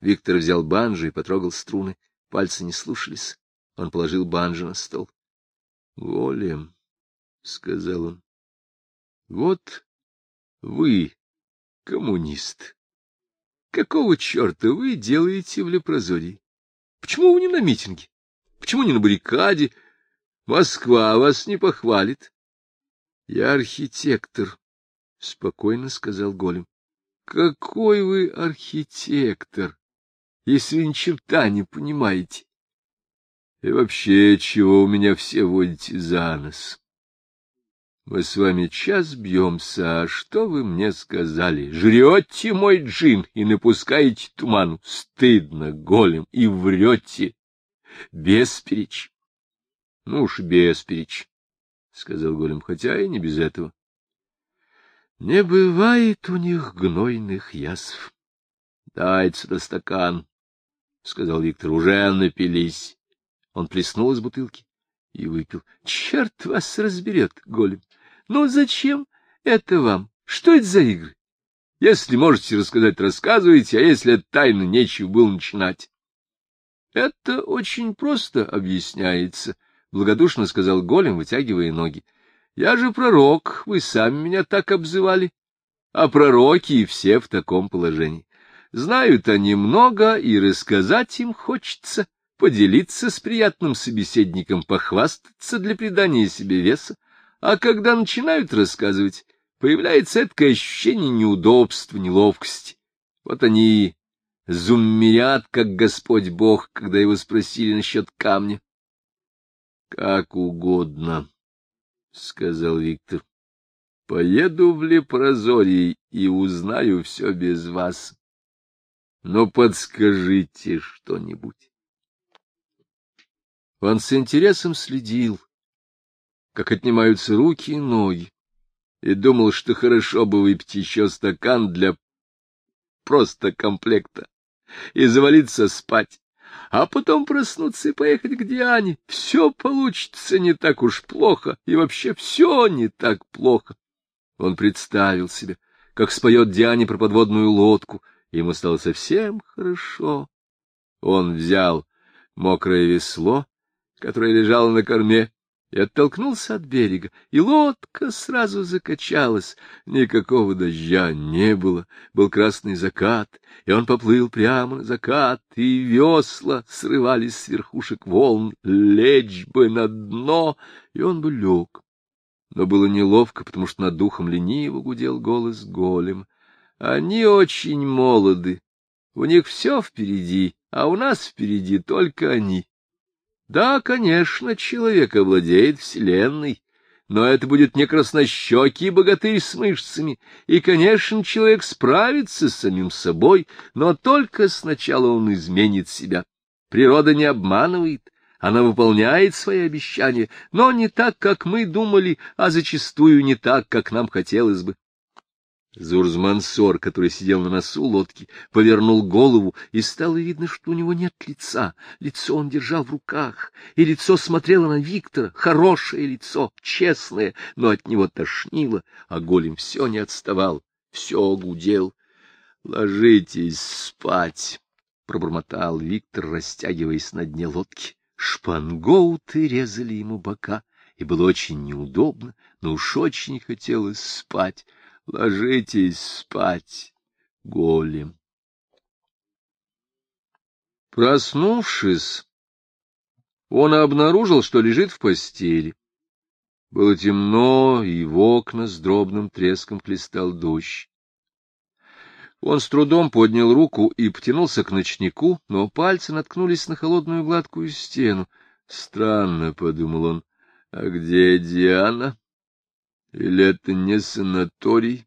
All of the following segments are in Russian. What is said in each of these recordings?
Виктор взял банджо и потрогал струны. Пальцы не слушались. Он положил банджо на стол. — Голем, — сказал он, — вот вы, коммунист. Какого черта вы делаете в Лепрозории? Почему вы не на митинге? Почему не на баррикаде? Москва вас не похвалит. — Я архитектор, — спокойно сказал Голем. — Какой вы архитектор, если ни черта не понимаете? И вообще, чего у меня все водите за нос? Мы с вами час бьемся, а что вы мне сказали? Жрете мой джин и напускаете туману. Стыдно, голем, и врете. Бесперечь. Ну уж бесперечь, — сказал голем, хотя и не без этого. Не бывает у них гнойных язв. Дайте сюда стакан, — сказал Виктор, — уже напились. Он плеснул из бутылки и выпил. Черт вас разберет, голем. Ну зачем это вам? Что это за игры? Если можете рассказать, рассказывайте, а если это тайна, нечего было начинать. — Это очень просто объясняется, — благодушно сказал Голем, вытягивая ноги. — Я же пророк, вы сами меня так обзывали. А пророки все в таком положении. Знают они много, и рассказать им хочется, поделиться с приятным собеседником, похвастаться для придания себе веса. А когда начинают рассказывать, появляется это ощущение неудобства, неловкости. Вот они зуммерят, как Господь Бог, когда его спросили насчет камня. — Как угодно, — сказал Виктор. — Поеду в Лепрозорий и узнаю все без вас. Но подскажите что-нибудь. Он с интересом следил как отнимаются руки и ноги, и думал, что хорошо бы выпить еще стакан для просто комплекта и завалиться спать, а потом проснуться и поехать к Диане. Все получится не так уж плохо, и вообще все не так плохо. Он представил себе, как споет Диане про подводную лодку, ему стало совсем хорошо. Он взял мокрое весло, которое лежало на корме, и оттолкнулся от берега, и лодка сразу закачалась. Никакого дождя не было, был красный закат, и он поплыл прямо на закат, и весла срывались с верхушек волн, лечь бы на дно, и он бы лег. Но было неловко, потому что над духом лениво гудел голос голем. Они очень молоды, у них все впереди, а у нас впереди только они. Да, конечно, человек овладеет вселенной, но это будет не краснощекий богатырь с мышцами, и, конечно, человек справится с самим собой, но только сначала он изменит себя. Природа не обманывает, она выполняет свои обещания, но не так, как мы думали, а зачастую не так, как нам хотелось бы. Зурзмансор, который сидел на носу лодки, повернул голову, и стало видно, что у него нет лица. Лицо он держал в руках, и лицо смотрело на Виктора, хорошее лицо, честное, но от него тошнило, а голем все не отставал, все гудел. — Ложитесь спать, — пробормотал Виктор, растягиваясь на дне лодки. Шпангоуты резали ему бока, и было очень неудобно, но уж очень хотелось спать. Ложитесь спать, голем. Проснувшись, он обнаружил, что лежит в постели. Было темно, и в окна с дробным треском хлестал дождь. Он с трудом поднял руку и потянулся к ночнику, но пальцы наткнулись на холодную гладкую стену. Странно, — подумал он, — а где Диана? Или это не санаторий?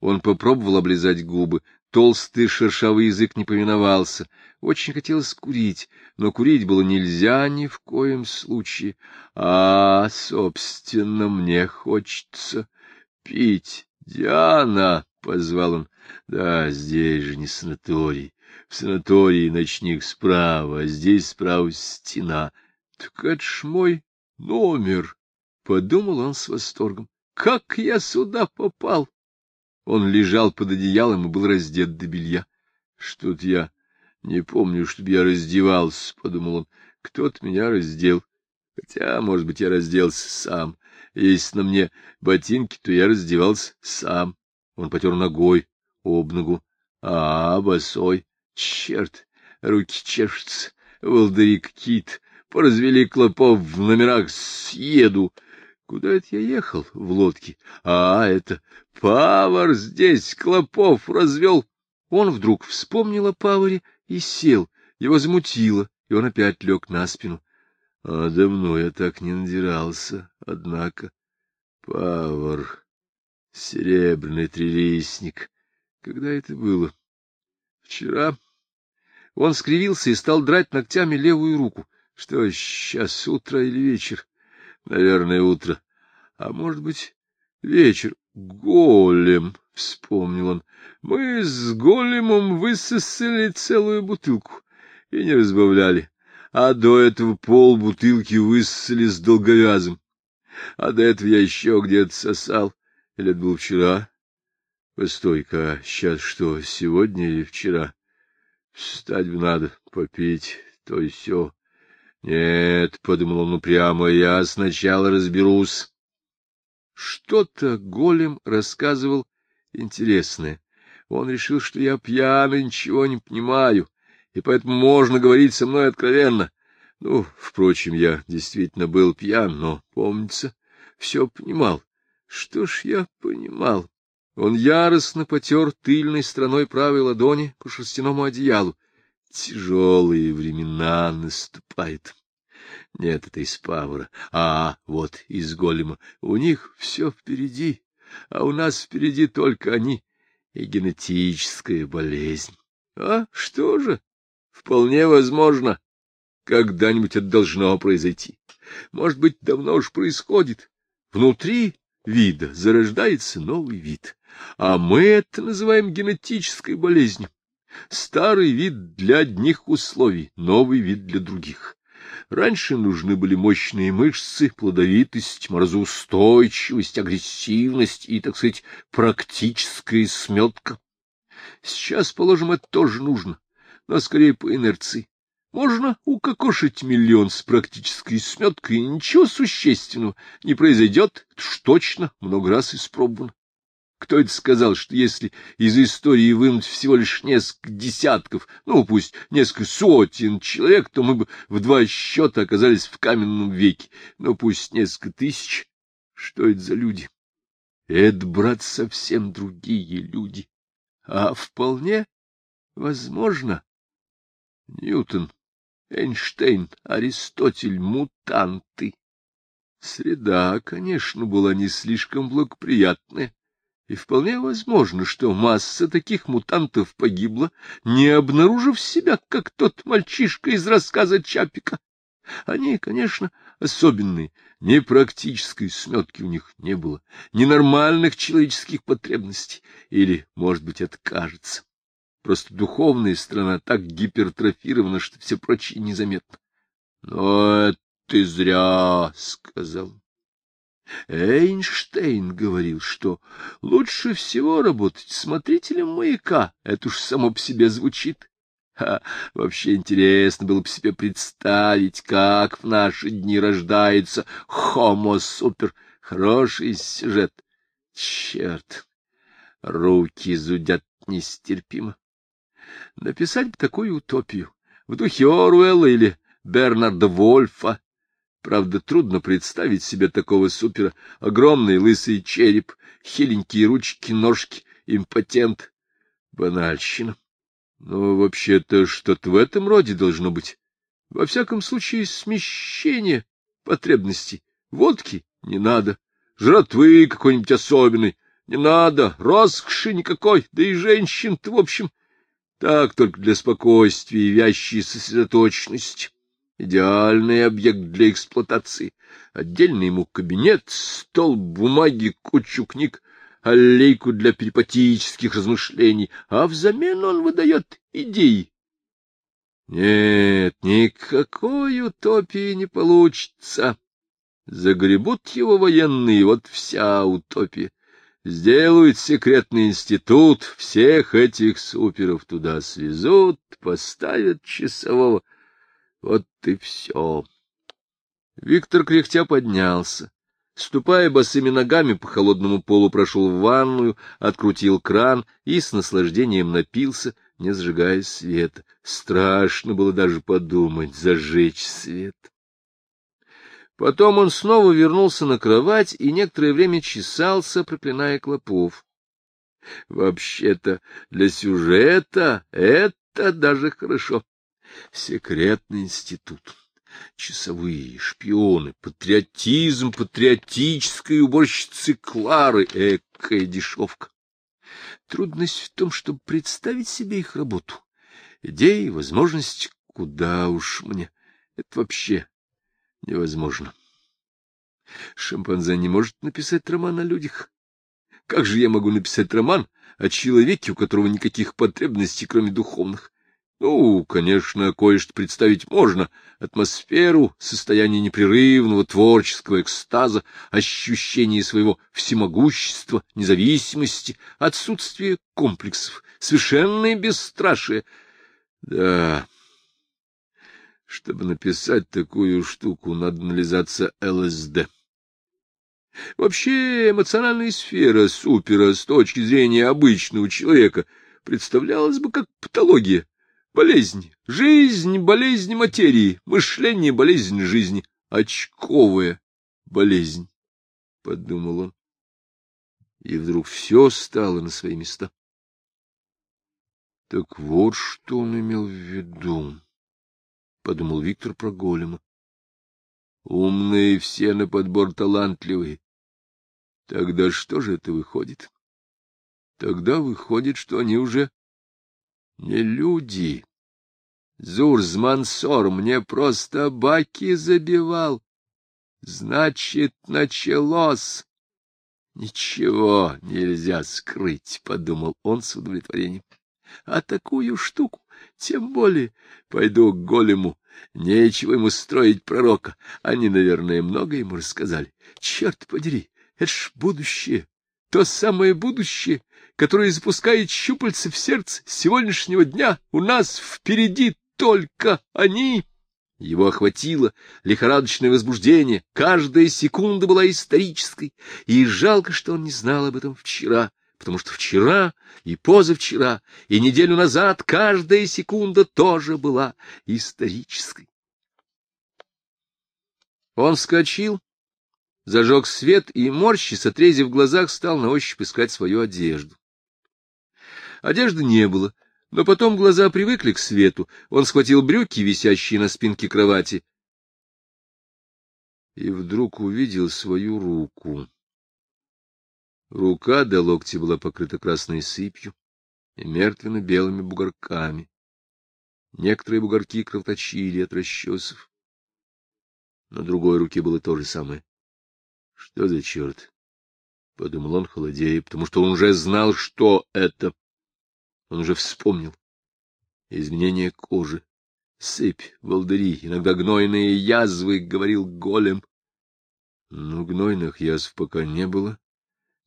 Он попробовал облизать губы. Толстый шершавый язык не повиновался. Очень хотелось курить, но курить было нельзя ни в коем случае. А, собственно, мне хочется пить. Диана, — позвал он. Да, здесь же не санаторий. В санатории ночник справа, а здесь справа стена. Так это ж мой номер. — подумал он с восторгом. — Как я сюда попал? Он лежал под одеялом и был раздет до белья. — Что-то я Не помню, чтобы я раздевался, — подумал он. Кто-то меня раздел. Хотя, может быть, я разделся сам. Если на мне ботинки, то я раздевался сам. Он потер ногой об ногу. А, босой. Черт, руки чешутся. Волдыри какие-то. Поразвели клопов в номерах. Съеду. Куда это я ехал? В лодке. А, это Павар здесь клопов развел. Он вдруг вспомнил о Паваре и сел. Его замутило, и он опять лег на спину. А давно я так не надирался, однако. Павар, серебряный трилистник. Когда это было? Вчера. Он скривился и стал драть ногтями левую руку. Что, сейчас утро или вечер? Наверное, утро. А может быть, вечер. Голем, — вспомнил он. Мы с големом высосали целую бутылку и не разбавляли а до этого полбутылки высосали с долговязом, а до этого я еще где-то сосал. Или это было вчера? Постой-ка, сейчас что, сегодня или вчера? Встать бы надо, попить, то и все. Нет, — подумал он упрямо, — я сначала разберусь. Что-то голем рассказывал интересное. Он решил, что я пьяный, ничего не понимаю и поэтому можно говорить со мной откровенно. Ну, впрочем, я действительно был пьян, но, помнится, все понимал. Что ж я понимал? Он яростно потер тыльной стороной правой ладони по шерстяному одеялу. Тяжелые времена наступают. Нет, это из Павара. А, вот из Голема. У них все впереди, а у нас впереди только они и генетическая болезнь. А что же? Вполне возможно. Когда-нибудь это должно произойти. Может быть, давно уж происходит. Внутри вида зарождается новый вид. А мы это называем генетической болезнью. Старый вид для одних условий, новый вид для других. Раньше нужны были мощные мышцы, плодовитость, морозоустойчивость, агрессивность и, так сказать, практическая сметка. Сейчас, положим, это тоже нужно но скорее по инерции. Можно укокошить миллион с практической сметкой, и ничего существенного не произойдет, точно много раз испробовано. Кто это сказал, что если из истории вынуть всего лишь несколько десятков, ну, пусть несколько сотен человек, то мы бы в два счета оказались в каменном веке, ну, пусть несколько тысяч. Что это за люди? Это, брат, совсем другие люди. А вполне возможно, Ньютон, Эйнштейн, Аристотель — мутанты. Среда, конечно, была не слишком благоприятная, и вполне возможно, что масса таких мутантов погибла, не обнаружив себя, как тот мальчишка из рассказа Чапика. Они, конечно, особенные, ни практической сметки у них не было, ни нормальных человеческих потребностей, или, может быть, это кажется. Просто духовная страна так гипертрофирована, что все прочее незаметно. — Но это ты зря, — сказал. Эйнштейн говорил, что лучше всего работать смотрителем маяка. Это уж само по себе звучит. А вообще интересно было бы себе представить, как в наши дни рождается хомо-супер. Хороший сюжет. Черт, руки зудят нестерпимо. Написать бы такую утопию в духе Оруэлла или Бернарда Вольфа. Правда, трудно представить себе такого супера. Огромный лысый череп, хиленькие ручки-ножки, импотент. Банальщина. Но вообще-то что-то в этом роде должно быть. Во всяком случае, смещение потребностей. Водки не надо, жратвы какой-нибудь особенной не надо, роскоши никакой, да и женщин-то, в общем, так только для спокойствия и вящей сосредоточенности. Идеальный объект для эксплуатации. Отдельный ему кабинет, стол, бумаги, кучу книг, аллейку для перипатических размышлений, а взамен он выдает идеи. Нет, никакой утопии не получится. Загребут его военные, вот вся утопия. Сделают секретный институт, всех этих суперов туда свезут, поставят часового. Вот и все. Виктор кряхтя поднялся. Ступая босыми ногами по холодному полу, прошел в ванную, открутил кран и с наслаждением напился, не зажигая света. Страшно было даже подумать, зажечь свет. Потом он снова вернулся на кровать и некоторое время чесался, проклиная клопов. Вообще-то для сюжета это даже хорошо. Секретный институт часовые, шпионы, патриотизм, патриотическая уборщицы Клары, экая дешевка. Трудность в том, чтобы представить себе их работу. Идеи, возможности, куда уж мне. Это вообще невозможно. Шимпанзе не может написать роман о людях. Как же я могу написать роман о человеке, у которого никаких потребностей, кроме духовных? Ну, конечно, кое-что представить можно. Атмосферу, состояние непрерывного творческого экстаза, ощущение своего всемогущества, независимости, отсутствие комплексов, совершенное бесстрашие. Да, чтобы написать такую штуку, надо нализаться ЛСД. Вообще эмоциональная сфера супера с точки зрения обычного человека представлялась бы как патология Болезнь, жизнь, болезнь материи, мышление, болезнь жизни, очковая болезнь, — подумал он. И вдруг все стало на свои места. Так вот, что он имел в виду, — подумал Виктор про голема. Умные все на подбор талантливые. Тогда что же это выходит? Тогда выходит, что они уже не люди. Зурзмансор мне просто баки забивал. Значит, началось. Ничего нельзя скрыть, — подумал он с удовлетворением. А такую штуку, тем более, пойду к голему. Нечего ему строить пророка. Они, наверное, много ему рассказали. Черт подери, это ж будущее то самое будущее, которое запускает щупальца в сердце сегодняшнего дня. У нас впереди только они. Его охватило лихорадочное возбуждение, каждая секунда была исторической, и жалко, что он не знал об этом вчера, потому что вчера и позавчера, и неделю назад каждая секунда тоже была исторической. Он вскочил, зажег свет и, морщись, отрезив в глазах, стал на ощупь искать свою одежду. Одежды не было, но потом глаза привыкли к свету. Он схватил брюки, висящие на спинке кровати, и вдруг увидел свою руку. Рука до локтя была покрыта красной сыпью и мертвенно-белыми бугорками. Некоторые бугорки кровоточили от расчесов. На другой руке было то же самое. Что за черт? — подумал он, холодея, потому что он уже знал, что это. Он уже вспомнил. Изменение кожи, сыпь, волдыри, иногда гнойные язвы, — говорил голем. Ну, гнойных язв пока не было,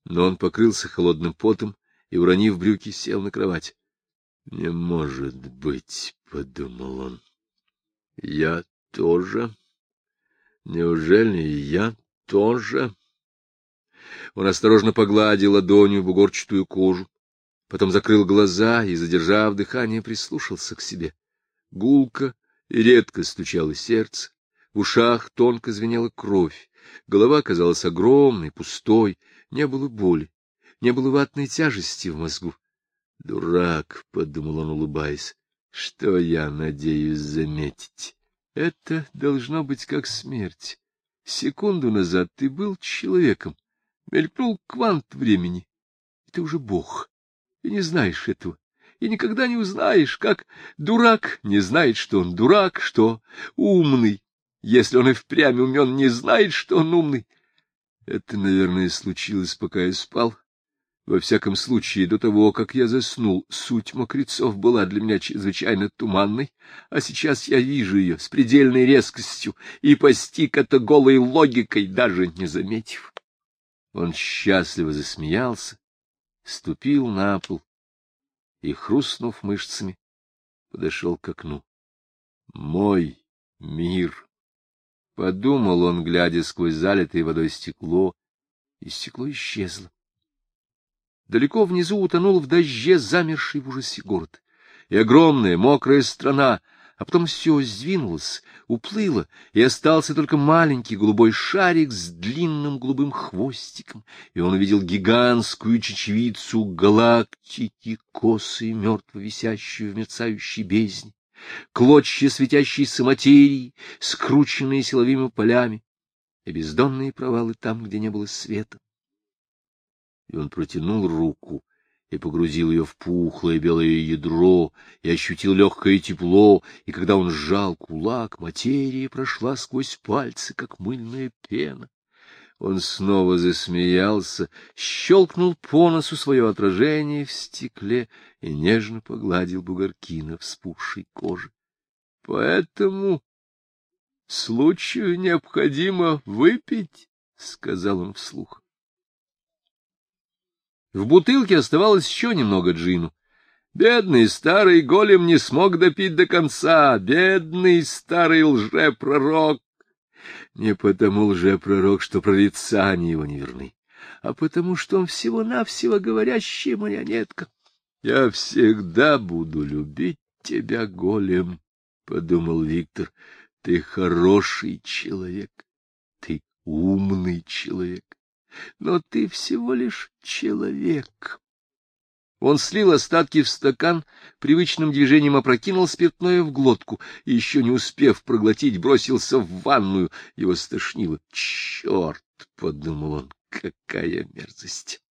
но он покрылся холодным потом и, уронив брюки, сел на кровать. — Не может быть, — подумал он. — Я тоже? Неужели я тоже. Он осторожно погладил ладонью бугорчатую кожу, потом закрыл глаза и, задержав дыхание, прислушался к себе. Гулко и редко стучало сердце, в ушах тонко звенела кровь, голова казалась огромной, пустой, не было боли, не было ватной тяжести в мозгу. «Дурак», — подумал он, улыбаясь, — «что я надеюсь заметить? Это должно быть как смерть». Секунду назад ты был человеком, мелькнул квант времени, и ты уже бог, и не знаешь этого, и никогда не узнаешь, как дурак не знает, что он дурак, что умный, если он и впрямь умен, не знает, что он умный. Это, наверное, случилось, пока я спал, во всяком случае, до того, как я заснул, суть мокрецов была для меня чрезвычайно туманной, а сейчас я вижу ее с предельной резкостью и постиг это голой логикой, даже не заметив. Он счастливо засмеялся, ступил на пол и, хрустнув мышцами, подошел к окну. Мой мир! Подумал он, глядя сквозь залитое водой стекло, и стекло исчезло. Далеко внизу утонул в дожде замерший в ужасе город, и огромная мокрая страна — а потом все сдвинулось, уплыло, и остался только маленький голубой шарик с длинным голубым хвостиком, и он увидел гигантскую чечевицу галактики, косой мертво висящую в мерцающей бездне, клочья светящейся материи, скрученные силовыми полями, и бездонные провалы там, где не было света. И он протянул руку, и погрузил ее в пухлое белое ядро, и ощутил легкое тепло, и когда он сжал кулак, материя прошла сквозь пальцы, как мыльная пена. Он снова засмеялся, щелкнул по носу свое отражение в стекле и нежно погладил бугорки на вспухшей коже. — Поэтому случаю необходимо выпить, — сказал он вслух. В бутылке оставалось еще немного джину. Бедный старый голем не смог допить до конца, бедный старый лжепророк. Не потому лжепророк, что прорицания его не верны, а потому что он всего-навсего говорящая марионетка. Я всегда буду любить тебя, голем, — подумал Виктор. Ты хороший человек, ты умный человек но ты всего лишь человек. Он слил остатки в стакан, привычным движением опрокинул спиртное в глотку и, еще не успев проглотить, бросился в ванную. Его стошнило. «Черт!» — подумал он. «Какая мерзость!»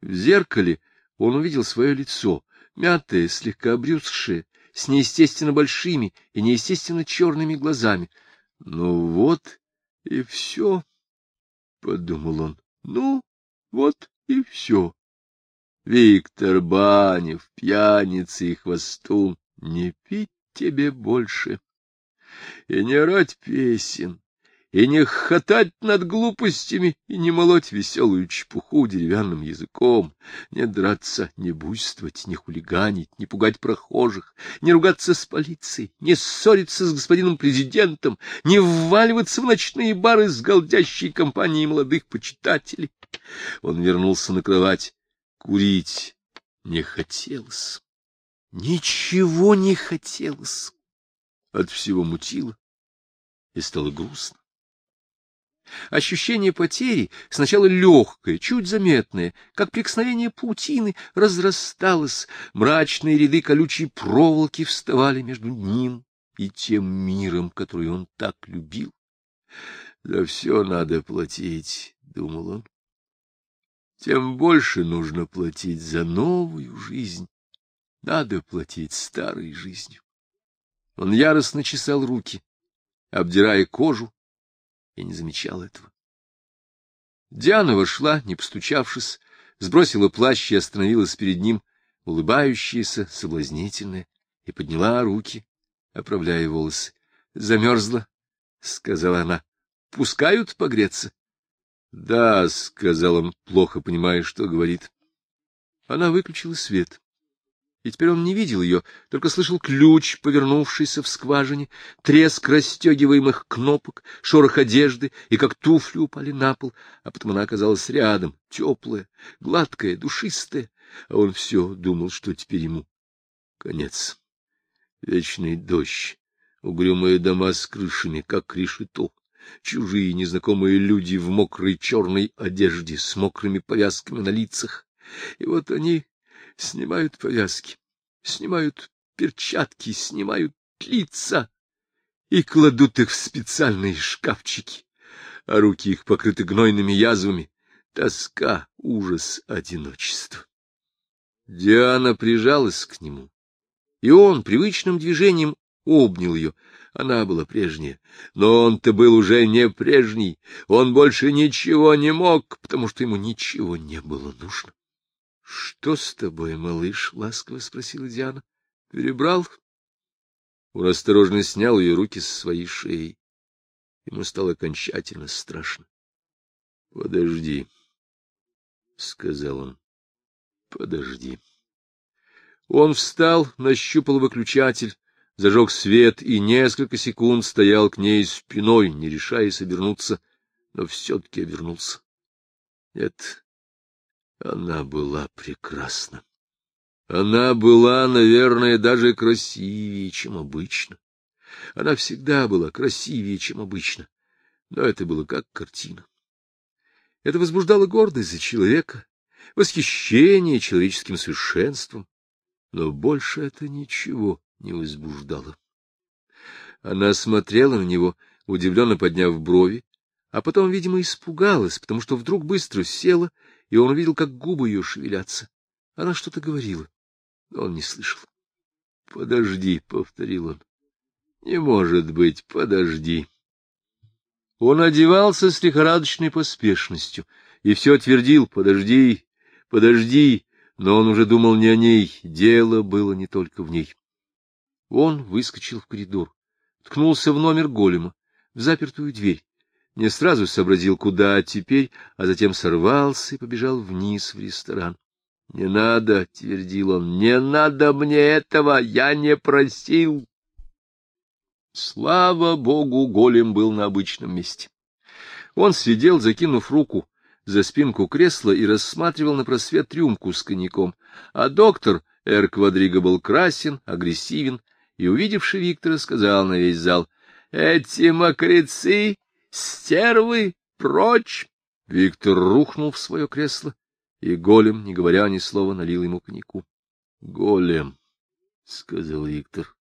В зеркале он увидел свое лицо, мятое, слегка обрюзгшее, с неестественно большими и неестественно черными глазами. Ну вот и все. — подумал он. — Ну, вот и все. Виктор Банев, пьяница и хвостун, не пить тебе больше и не орать песен, и не хохотать над глупостями, и не молоть веселую чепуху деревянным языком, не драться, не буйствовать, не хулиганить, не пугать прохожих, не ругаться с полицией, не ссориться с господином президентом, не вваливаться в ночные бары с голдящей компанией молодых почитателей. Он вернулся на кровать. Курить не хотелось. Ничего не хотелось. От всего мутило и стало грустно. Ощущение потери, сначала легкое, чуть заметное, как прикосновение паутины, разрасталось, мрачные ряды колючей проволоки вставали между ним и тем миром, который он так любил. «За все надо платить», — думал он. «Тем больше нужно платить за новую жизнь. Надо платить старой жизнью». Он яростно чесал руки, обдирая кожу, и не замечал этого. Диана вошла, не постучавшись, сбросила плащ и остановилась перед ним, улыбающаяся, соблазнительная, и подняла руки, оправляя волосы. — Замерзла, — сказала она. — Пускают погреться? — Да, — сказал он, плохо понимая, что говорит. Она выключила свет и теперь он не видел ее, только слышал ключ, повернувшийся в скважине, треск расстегиваемых кнопок, шорох одежды, и как туфли упали на пол, а потом она оказалась рядом, теплая, гладкая, душистая, а он все думал, что теперь ему конец. Вечный дождь, угрюмые дома с крышами, как решето, чужие незнакомые люди в мокрой черной одежде с мокрыми повязками на лицах, и вот они снимают повязки, снимают перчатки, снимают лица и кладут их в специальные шкафчики, а руки их покрыты гнойными язвами. Тоска, ужас, одиночество. Диана прижалась к нему, и он привычным движением обнял ее. Она была прежняя, но он-то был уже не прежний, он больше ничего не мог, потому что ему ничего не было нужно. — Что с тобой, малыш? — ласково спросила Диана. — Перебрал? Он осторожно снял ее руки с своей шеи. Ему стало окончательно страшно. — Подожди, — сказал он, — подожди. Он встал, нащупал выключатель, зажег свет и несколько секунд стоял к ней спиной, не решаясь обернуться, но все-таки обернулся. Нет, она была прекрасна. Она была, наверное, даже красивее, чем обычно. Она всегда была красивее, чем обычно, но это было как картина. Это возбуждало гордость за человека, восхищение человеческим совершенством, но больше это ничего не возбуждало. Она смотрела на него, удивленно подняв брови, а потом, видимо, испугалась, потому что вдруг быстро села, и он увидел, как губы ее шевелятся. Она что-то говорила, но он не слышал. — Подожди, — повторил он. — Не может быть, подожди. Он одевался с лихорадочной поспешностью и все твердил «подожди, подожди», но он уже думал не о ней, дело было не только в ней. Он выскочил в коридор, ткнулся в номер голема, в запертую дверь, не сразу сообразил, куда теперь, а затем сорвался и побежал вниз в ресторан. — Не надо, — твердил он, — не надо мне этого, я не просил. Слава богу, голем был на обычном месте. Он сидел, закинув руку за спинку кресла и рассматривал на просвет рюмку с коньяком, а доктор Эр Квадриго был красен, агрессивен, и, увидевший Виктора, сказал на весь зал, — Эти мокрецы, стервы, прочь! Виктор рухнул в свое кресло, и голем, не говоря ни слова, налил ему коньяку. — Голем, — сказал Виктор,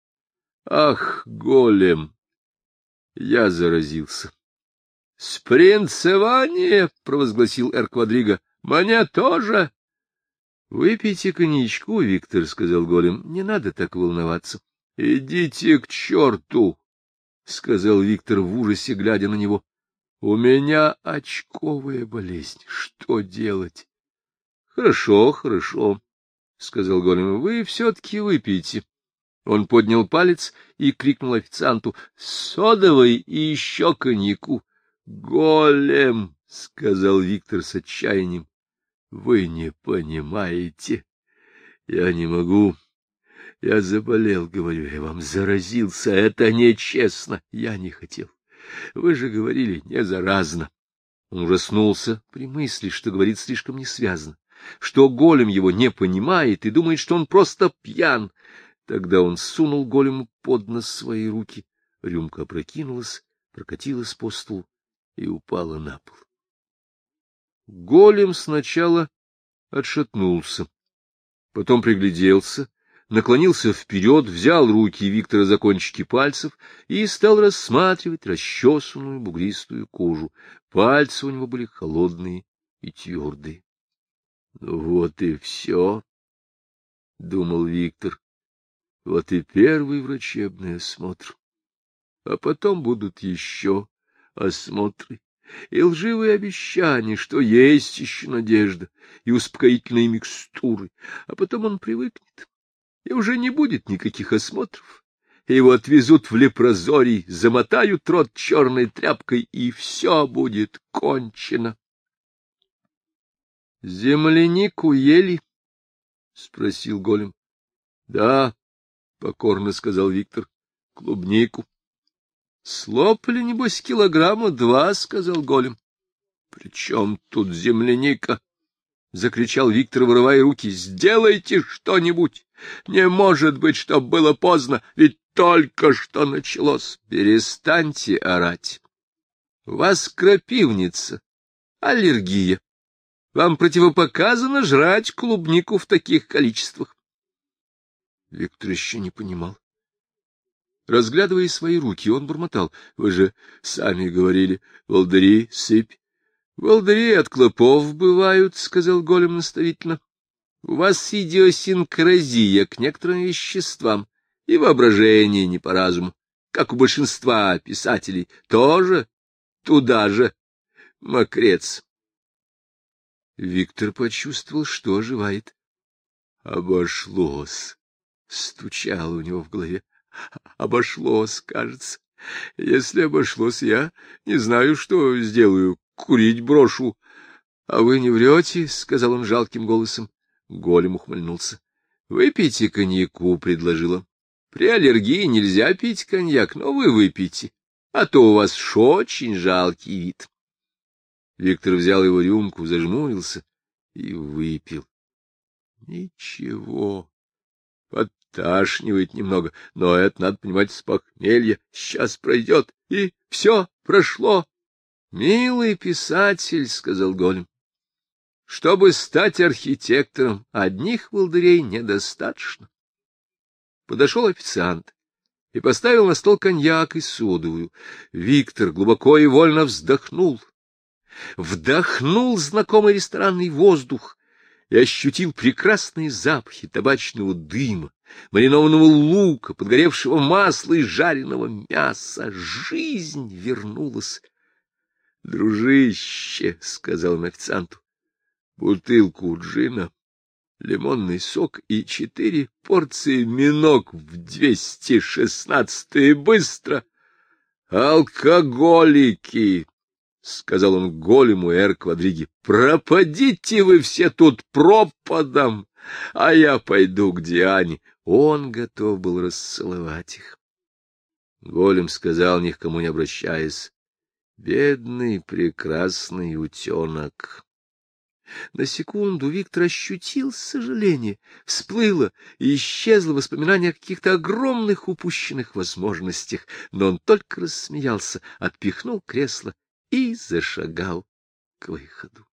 Ах, голем! Я заразился. — Спринцевание! — провозгласил Эр Квадриго. — Мне тоже! — Выпейте коньячку, Виктор, — сказал голем. — Не надо так волноваться. — Идите к черту! — сказал Виктор в ужасе, глядя на него. — У меня очковая болезнь. Что делать? — Хорошо, хорошо, — сказал голем. — Вы все-таки выпейте. Он поднял палец и крикнул официанту «Содовой и еще коньяку!» «Голем!» — сказал Виктор с отчаянием. «Вы не понимаете. Я не могу. Я заболел, говорю, я вам заразился. Это нечестно. Я не хотел. Вы же говорили, не заразно». Он ужаснулся при мысли, что говорит слишком несвязно, что голем его не понимает и думает, что он просто пьян. Тогда он сунул голему под нос свои руки, рюмка опрокинулась, прокатилась по столу и упала на пол. Голем сначала отшатнулся, потом пригляделся, наклонился вперед, взял руки Виктора за кончики пальцев и стал рассматривать расчесанную бугристую кожу. Пальцы у него были холодные и твердые. — Ну вот и все, — думал Виктор. Вот и первый врачебный осмотр. А потом будут еще осмотры и лживые обещания, что есть еще надежда, и успокоительные микстуры, а потом он привыкнет, и уже не будет никаких осмотров. Его отвезут в лепрозорий, замотают рот черной тряпкой, и все будет кончено. — Землянику ели? — спросил голем. — Да, — покорно сказал Виктор. — Клубнику. — Слопали, небось, килограмма два, — сказал голем. — При чем тут земляника? — закричал Виктор, вырывая руки. — Сделайте что-нибудь! Не может быть, чтоб было поздно, ведь только что началось. Перестаньте орать. У вас крапивница, аллергия. Вам противопоказано жрать клубнику в таких количествах. Виктор еще не понимал. Разглядывая свои руки, он бормотал. — Вы же сами говорили, волдыри, сыпь. — Волдыри от клопов бывают, — сказал голем наставительно. — У вас идиосинкразия к некоторым веществам и воображение не по разуму, как у большинства писателей. Тоже туда же мокрец. Виктор почувствовал, что оживает. Обошлось стучало у него в голове. Обошлось, кажется. Если обошлось, я не знаю, что сделаю. курить брошу. — А вы не врете? — сказал он жалким голосом. Голем ухмыльнулся. — Выпейте коньяку, — предложил он. — При аллергии нельзя пить коньяк, но вы выпейте, а то у вас ж очень жалкий вид. Виктор взял его рюмку, зажмурился и выпил. Ничего, подташнивает немного, но это, надо понимать, с похмелья. Сейчас пройдет, и все прошло. — Милый писатель, — сказал Голем, — чтобы стать архитектором, одних волдырей недостаточно. Подошел официант и поставил на стол коньяк и содовую. Виктор глубоко и вольно вздохнул. Вдохнул знакомый ресторанный воздух и ощутил прекрасные запахи табачного дыма, маринованного лука, подгоревшего масла и жареного мяса. Жизнь вернулась. — Дружище, — сказал он официанту, — бутылку джина, лимонный сок и четыре порции минок в двести шестнадцатые быстро. Алкоголики, — сказал он голему Эр Квадриги, — пропадите вы все тут пропадом, а я пойду к Диане. Он готов был расцеловать их. Голем сказал, ни к кому не обращаясь, — бедный прекрасный утенок. На секунду Виктор ощутил сожаление, всплыло и исчезло воспоминание о каких-то огромных упущенных возможностях, но он только рассмеялся, отпихнул кресло и зашагал к выходу.